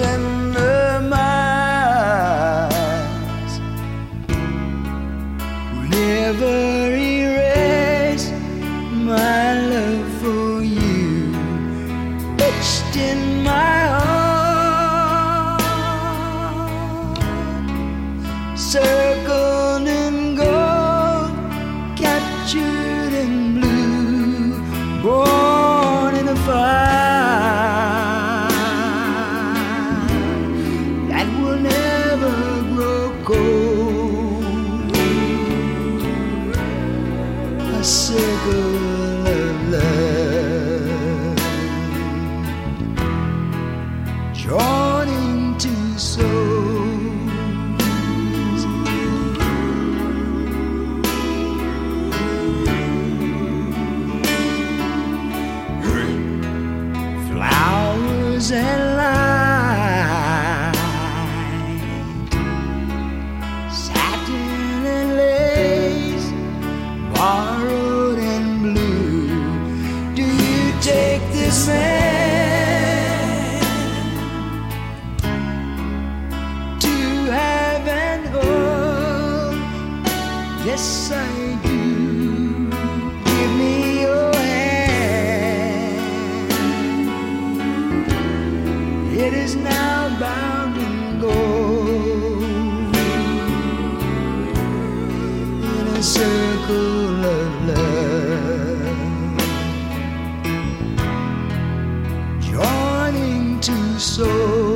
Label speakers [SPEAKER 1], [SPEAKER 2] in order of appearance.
[SPEAKER 1] send cigarette drawn into souls. Green flowers and Yes, I do. Give me your hand. It is now bound in gold in a circle of love, joining two souls.